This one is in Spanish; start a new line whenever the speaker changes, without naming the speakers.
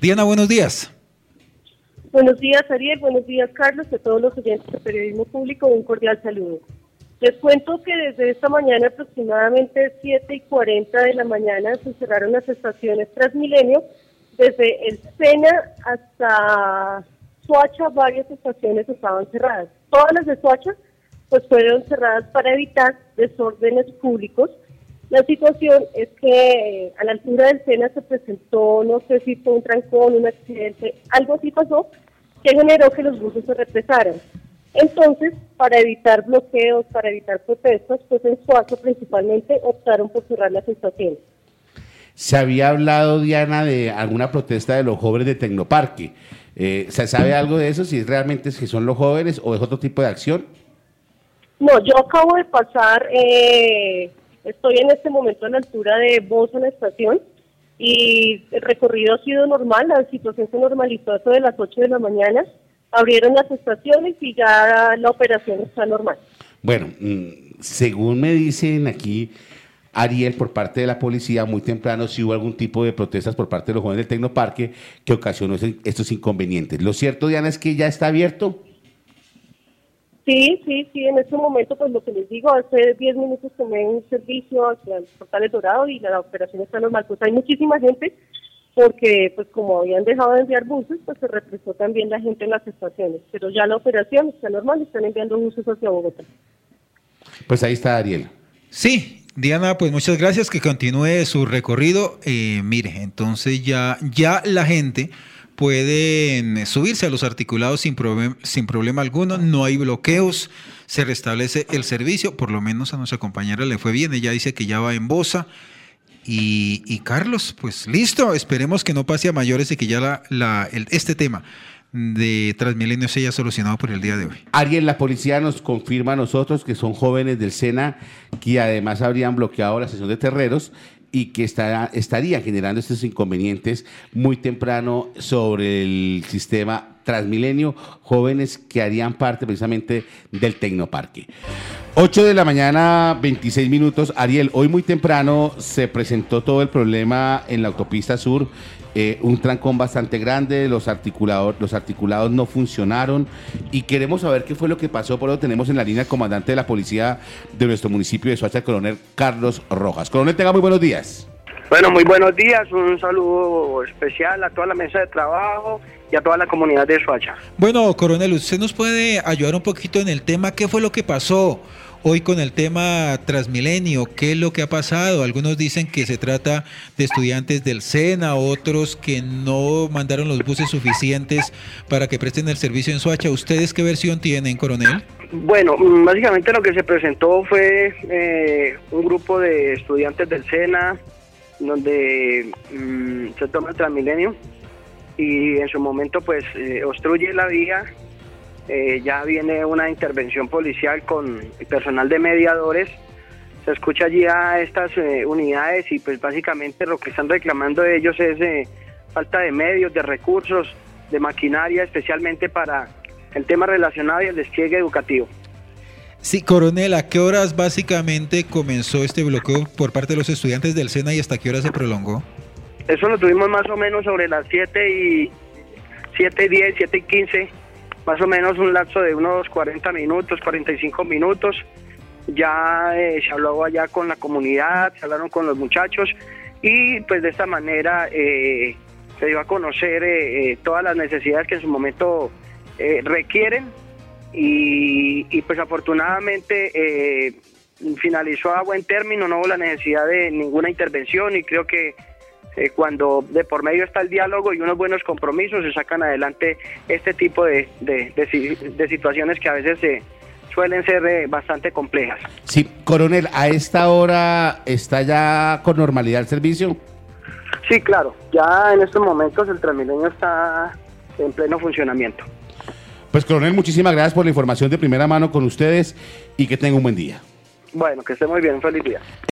Diana, buenos días.
Buenos días, Ariel. Buenos días, Carlos. A todos los oyentes de Periodismo Público, un cordial saludo. Les cuento que desde esta mañana, aproximadamente 7 y 40 de la mañana, se cerraron las estaciones Transmilenio. Desde el Sena hasta Suacha, varias estaciones estaban cerradas. Todas las de Suacha pues fueron cerradas para evitar desórdenes públicos. La situación es que eh, a la altura del Sena se presentó, no sé si fue un trancón, un accidente, algo así pasó, que generó que los buses se represaran. Entonces, para evitar bloqueos, para evitar protestas, pues en Suazo principalmente optaron por cerrar las estaciones.
Se había hablado, Diana, de alguna protesta de los jóvenes de Tecnoparque. Eh, ¿Se sabe algo de eso? Si realmente es que son los jóvenes o es otro tipo de acción?
No, yo acabo de pasar, eh, estoy en este momento a la altura de Bosa, la estación, y el recorrido ha sido normal, la situación se normalizó a eso de las 8 de la mañana, abrieron las estaciones y ya la operación está normal.
Bueno, mm, según me dicen aquí, Ariel, por parte de la policía, muy temprano si hubo algún tipo de protestas por parte de los jóvenes del Tecnoparque que ocasionó estos inconvenientes. ¿Lo cierto, Diana, es que ya está abierto?
Sí, sí, sí, en este momento, pues lo que les digo, hace 10 minutos tomé un servicio hacia el portal Dorado y la operación está normal. Pues hay muchísima gente porque, pues como habían dejado de enviar buses, pues se represó también la gente en las estaciones. Pero ya la operación está normal, están enviando buses hacia Bogotá.
Pues ahí está Ariel.
Sí, Diana, pues muchas gracias, que continúe su recorrido. Eh, mire, entonces ya, ya la gente pueden subirse a los articulados sin, sin problema alguno, no hay bloqueos, se restablece el servicio, por lo menos a nuestra compañera le fue bien, ella dice que ya va en Bosa. Y, Carlos, pues listo, esperemos que no pase a mayores y que ya la, este tema de Transmilenio se haya solucionado por el día de hoy.
Alguien, la policía nos confirma a nosotros que son jóvenes del SENA que además habrían bloqueado la sesión de terreros y que está, estarían generando estos inconvenientes muy temprano sobre el sistema Transmilenio, jóvenes que harían parte precisamente del Tecnoparque. 8 de la mañana, 26 minutos. Ariel, hoy muy temprano se presentó todo el problema en la autopista sur eh, un trancón bastante grande, los, articulados, los articulados no funcionaron y queremos saber qué fue lo que pasó. Por eso tenemos en la línea al comandante de la policía de nuestro municipio de Soacha, coronel Carlos Rojas. Coronel, tenga muy buenos días.
Bueno, muy buenos días, un saludo especial a toda la mesa de trabajo y a toda la comunidad de Soacha.
Bueno, coronel, ¿usted nos puede ayudar un poquito en el tema? ¿Qué fue lo que pasó? Hoy con el tema Transmilenio, ¿qué es lo que ha pasado? Algunos dicen que se trata de estudiantes del SENA, otros que no mandaron los buses suficientes para que presten el servicio en Soacha. ¿Ustedes qué versión tienen, coronel?
Bueno, básicamente lo que se presentó fue eh, un grupo de estudiantes del SENA, donde mm, se toma el Transmilenio y en su momento pues eh, obstruye la vía eh, ya viene una intervención policial con personal de mediadores. Se escucha allí a estas eh, unidades y pues básicamente lo que están reclamando ellos es falta de medios, de recursos, de maquinaria, especialmente para el tema relacionado y el despliegue educativo.
Sí, coronel, ¿a qué horas básicamente comenzó este bloqueo por parte de los estudiantes del SENA y hasta qué hora se prolongó?
Eso lo tuvimos más o menos sobre las 7 y 7 y 10, 7 y 15 más o menos un lapso de unos 40 minutos, 45 minutos. Ya eh, se habló allá con la comunidad, se hablaron con los muchachos y pues de esta manera eh, se dio a conocer eh, todas las necesidades que en su momento requieren y, y, pues afortunadamente finalizó a buen término, no hubo la necesidad de ninguna intervención y creo que eh, cuando de por medio está el diálogo y unos buenos compromisos, se sacan adelante este tipo de, de, situaciones que a veces se suelen ser eh, bastante complejas.
Sí, coronel, ¿a esta hora está ya con normalidad el servicio?
Sí, claro, ya en estos momentos el Transmilenio está en pleno funcionamiento.
Pues coronel, muchísimas gracias por la información de primera mano con ustedes y que tenga un buen día.
Bueno, que esté muy bien, feliz día.